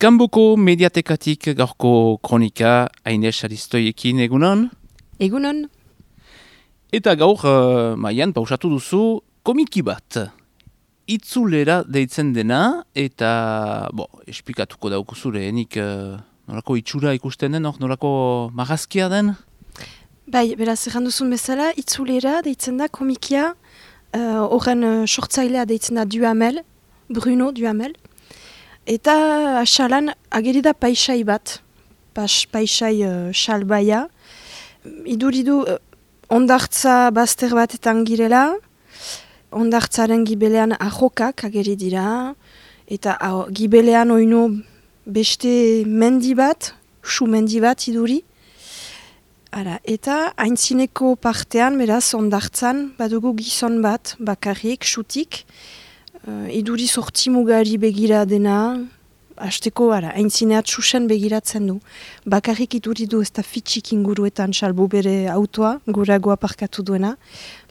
Kanboko mediatekatik gaurko kronika Aines Aristoiekin egunon? Egunon. Eta gaur, uh, maian, pausatu duzu, komiki bat. Itzulera deitzen dena, eta, bo, espikatuko daukuzure, enik uh, norako itxura ikusten den, norako magazkia den? Bai, beraz, errandu duzun bezala, itzulera deitzen da komikia, uh, horren uh, sortzailea deitzen da Duhamel, Bruno Duhamel. Eta asalan ageri da paisai bat, Pas, paisai uh, salbaia. Iduridu uh, ondartza bazter batetan girela, ondartzaren gibelean ahokak ageri dira, eta uh, gibelean oino beste mendi bat, su mendi bat iduri. Ara, eta haintzineko partean, beraz, ondartzan, badugu gizon bat, bakarrik, sutik, uh, iduri sorti mugari begira dena, hasteko ara, haintzineat susen begiratzen du. Bakarrik iduri du ez da fitxik inguruetan salbu bere autoa, guragoa parkatu duena,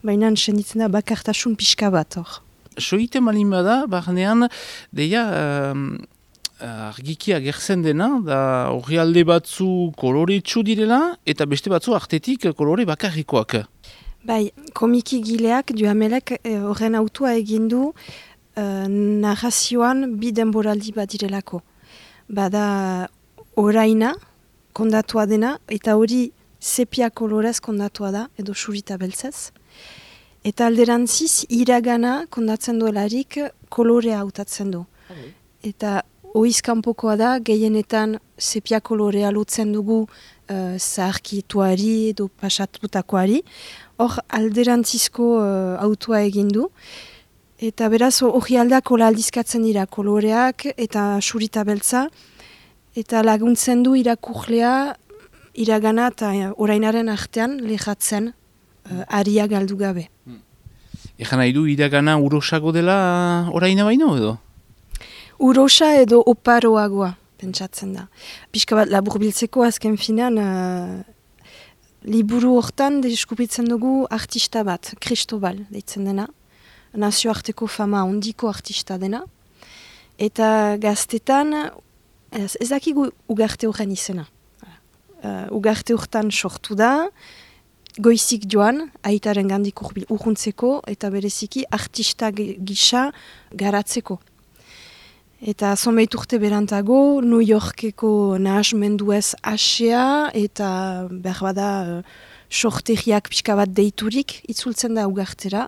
baina senditzen da bakartasun pixka bat hor. Soite malin bada, barnean, deia, um, argikia gertzen dena, da horri alde batzu kolore direla, eta beste batzu artetik kolore bakarrikoak. Bai, komiki gileak, duhamelek eh, horren eh, autoa egindu, uh, narrazioan bi denboraldi bat direlako. Bada oraina kondatua dena, eta hori sepia kolorez kondatua da, edo surita beltzez. Eta alderantziz, iragana kondatzen duelarik kolorea hautatzen du. Eta oizkanpokoa da, gehienetan sepia kolorea lutzen dugu uh, zaharkituari edo pasatutakoari. Hor alderantzizko uh, autua egindu. Eta beraz, hori aldeak aldizkatzen dira koloreak eta surita beltza. Eta laguntzen du irakurlea iragana eta eh, orainaren artean lehatzen uh, aria galdu gabe. Hmm. Egan nahi du iragana urosago dela oraina baino edo? Urosa edo oparoagoa, pentsatzen da. Piska bat labur biltzeko azken finan, uh, liburu hortan deskupitzen dugu artista bat, Cristobal, deitzen dena nazioarteko fama ondiko artista dena. Eta gaztetan, ez, ez dakigu ugarte horren izena. Uh, ugarte horretan sortu da, goizik joan, aitaren gandik urbil urruntzeko, eta bereziki artista gisa garatzeko. Eta zomeit urte berantago, New Yorkeko nahas menduez asea, eta behar bada uh, sorteriak pixka bat deiturik, itzultzen da ugartera.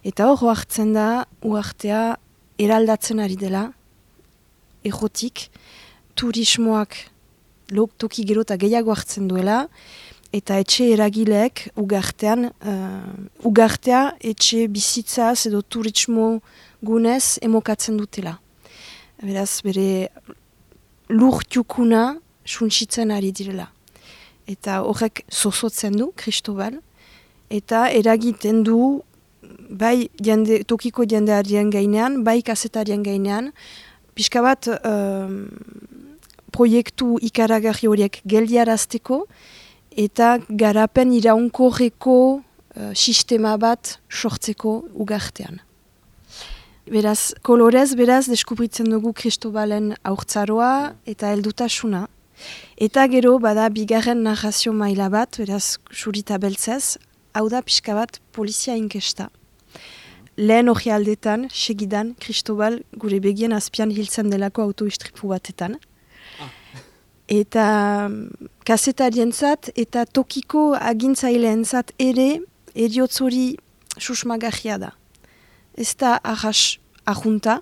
Eta hor, hartzen da, uartea eraldatzen ari dela, egotik, turismoak lok toki gero eta gehiago hartzen duela, eta etxe eragileek ugartean, uh, ugartea etxe bizitzaz edo turismo gunez emokatzen dutela. Beraz, bere lur tiukuna suntsitzen ari direla. Eta horrek zozotzen du, Kristobal, eta eragiten du bai jende, tokiko jendearien gainean, bai kasetarien gainean, pixka bat um, proiektu ikaragarri horiek geldiarazteko eta garapen iraunkorreko uh, sistema bat sortzeko ugartean. Beraz, kolorez, beraz, deskubritzen dugu Kristobalen aurtzaroa eta heldutasuna. Eta gero, bada, bigarren narrazio maila bat, beraz, surita beltzez, hau da pixka bat polizia inkesta lehen hori aldetan, segidan, Kristobal gure begien azpian hiltzen delako autoistripu batetan. Ah. Eta mm, kasetarien zat, eta tokiko agintzaileen zat ere, eriotzori susmagajia da. Ez da ahas ahunta,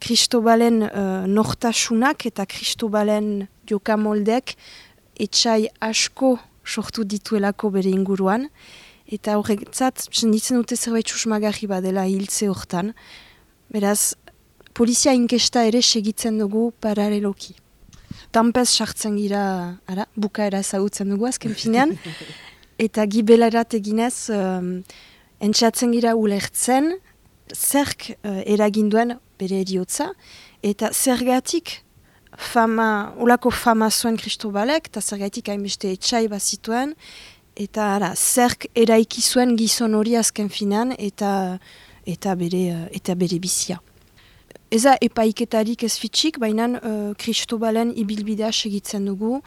Kristobalen uh, nortasunak eta Kristobalen jokamoldek etxai asko sortu dituelako bere inguruan, Eta horrek zat, senditzen dute zerbait susmagarri badela hiltze hortan. Beraz, polizia inkesta ere segitzen dugu paraleloki. Tampez sartzen gira, ara, bukaera ezagutzen dugu azken finean. eta gibelarat eginez, um, entxatzen gira ulertzen, zerk uh, eraginduen bere eriotza, eta zergatik fama, ulako fama zuen Kristobalek, eta zergatik hainbeste etxai bazituen, eta ara, zerk eraiki zuen gizon hori azken finan eta eta bere eta bere bizia. eza epaiketarik ez fitxik, baina uh, Kristobalen ibilbidea segitzen dugu.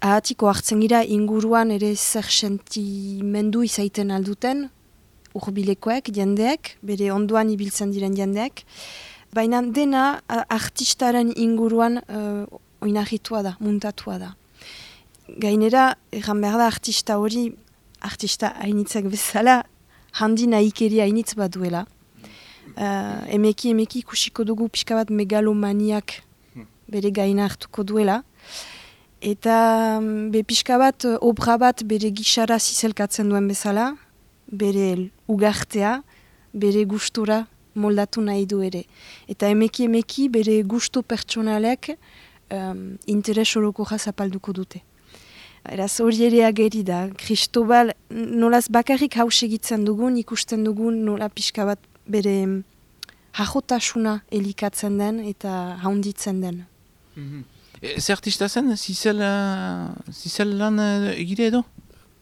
Ahatiko hartzen gira inguruan ere zer sentimendu izaiten alduten, urbilekoek, jendeek, bere onduan ibiltzen diren jendeek. Baina dena artistaren inguruan uh, oinahitua da, muntatua da. Gainera, egan behar da artista hori, artista hainitzak bezala, handi nahikeri hainitz bat duela. Uh, emeki emeki ikusiko dugu pixka bat megalomaniak bere gaina hartuko duela. Eta mm, be pixka bat obra bat bere gixara zizelkatzen duen bezala, bere ugartea, bere gustura moldatu nahi du ere. Eta emeki emeki bere gusto pertsonalek um, interes horoko jazapalduko dute. Eraz hori ere ageri da, Kristobal nolaz bakarrik haus egitzen dugun, ikusten dugun nola pixka bat bere jajotasuna elikatzen den eta haunditzen den. Mm -hmm. e, Zer artista zen, zizel, zizel lan egire edo?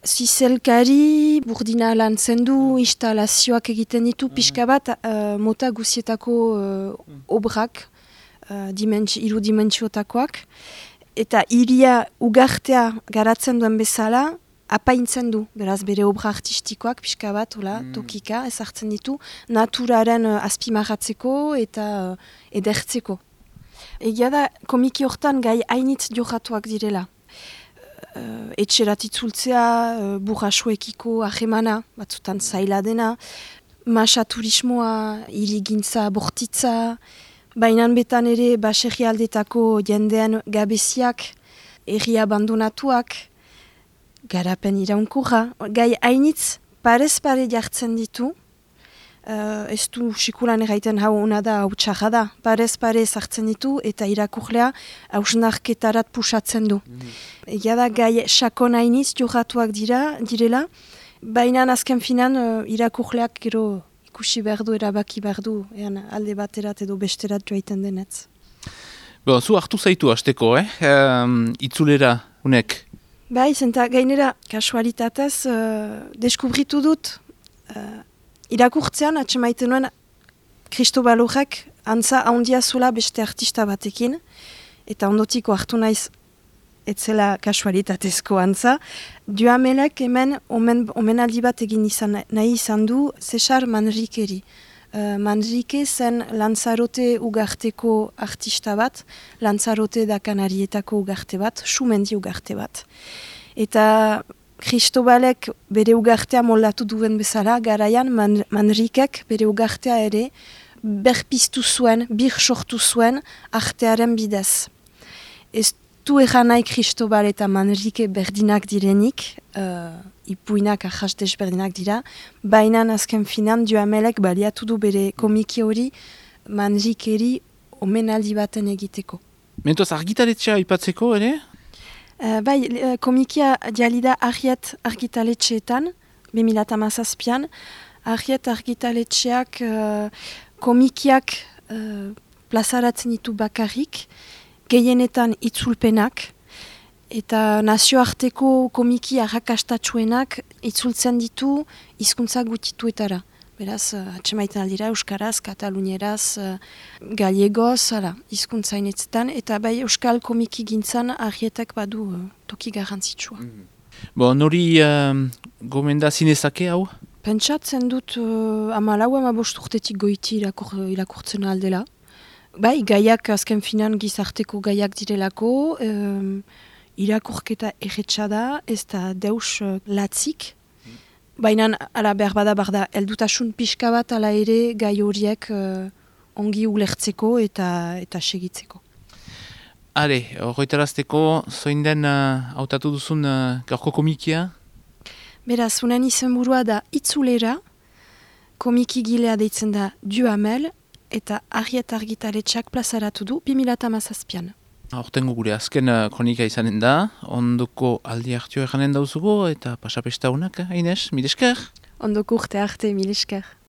Zizelkari burdina lan zendu, instalazioak egiten ditu, pixka bat uh, mota guzietako uh, obrak, uh, dimentsi, iru dimentsiotakoak. Eta iria ugartea garatzen duen bezala, apaintzen du, beraz bere obra artistikoak, pixka bat, ola, mm. tokika, ezartzen ditu, naturaren uh, azpimarratzeko eta uh, edertzeko. Egia da, komiki hortan gai hainitz dioratuak direla uh, etxerat itzultzea, uh, burrasuekiko ahemana, batzutan zaila dena, masa turismoa, irigintza, bortitza, bainan betan ere baserri aldetako jendean gabeziak, erri abandonatuak, garapen iraunkurra, gai hainitz parez pare jartzen ditu, uh, ez du sikulan erraiten hau ona da, hau txarra da, parez pare zartzen ditu eta irakurlea hausnarketarat pusatzen du. Mm -hmm. da gai sakon hainiz johatuak dira, direla, baina azken finan uh, irakurleak gero ikusi behar du, erabaki behar du, ean alde baterat edo besterat joaiten denetz. Bo, zu hartu zaitu hasteko, eh? Um, itzulera, unek? Bai, zenta gainera, kasualitatez, uh, deskubritu dut, uh, irakurtzean, atxemaiten nuen, Kristobal horrek, antza handia zula beste artista batekin, eta ondotiko hartu naiz, etzela kasualitatezko antza. Duamelek hemen omen, omenaldi bat egin izan, nahi izan du Cesar Manrikeri. Uh, Manrike zen Lanzarote ugarteko artista bat, Lanzarote da Kanarietako ugarte bat, Sumendi ugarte bat. Eta Kristobalek bere ugartea moldatu duen bezala, garaian man, Manrikek bere ugartea ere berpiztu zuen, bir sortu zuen artearen bidez. Ez du egan nahi Kristobal eta Manrike berdinak direnik, uh, ipuinak ahas berdinak dira, baina azken finan duamelek baliatu du bere komiki hori Manrikeri omenaldi baten egiteko. Mentoz argitaretzea ipatzeko ere? Uh, bai, uh, komikia dialida argiet argitaletxeetan, 2008an, argiet argitaletxeak uh, komikiak uh, plazaratzen ditu bakarrik, gehienetan itzulpenak, eta nazioarteko komiki arrakastatxuenak itzultzen ditu hizkuntza gutituetara. Beraz, uh, atxemaiten aldira, Euskaraz, Katalunieraz, uh, Galiegoz, ala, izkuntzainetzen, eta bai Euskal komiki gintzan arietak badu uh, toki garrantzitsua. Mm -hmm. Bo, nori uh, gomenda zinezake hau? Pentsatzen dut uh, ama lau ama urtetik goiti irakur, irakurtzen aldela. Bai, gaiak azken finan gizarteko gaiak direlako, um, irakurketa erretxa da, ez da deus uh, latzik, Baina, ala behar bada, behar da, eldutasun pixka bat, ala ere, gai horiek uh, ongi ulertzeko eta eta segitzeko. Hale, horretarazteko, zoin den uh, autatu duzun uh, gaurko komikia? Beraz, unen izen burua da itzulera, komiki gilea deitzen da duamel, eta argiet argitaletxak plazaratu du 2008an. Hortengo gure azken uh, kronika izanen da, ondoko aldi hartio eganen dauzugu eta pasapesta honak, eh, Ines, milesker? Ondoko urte arte, milesker.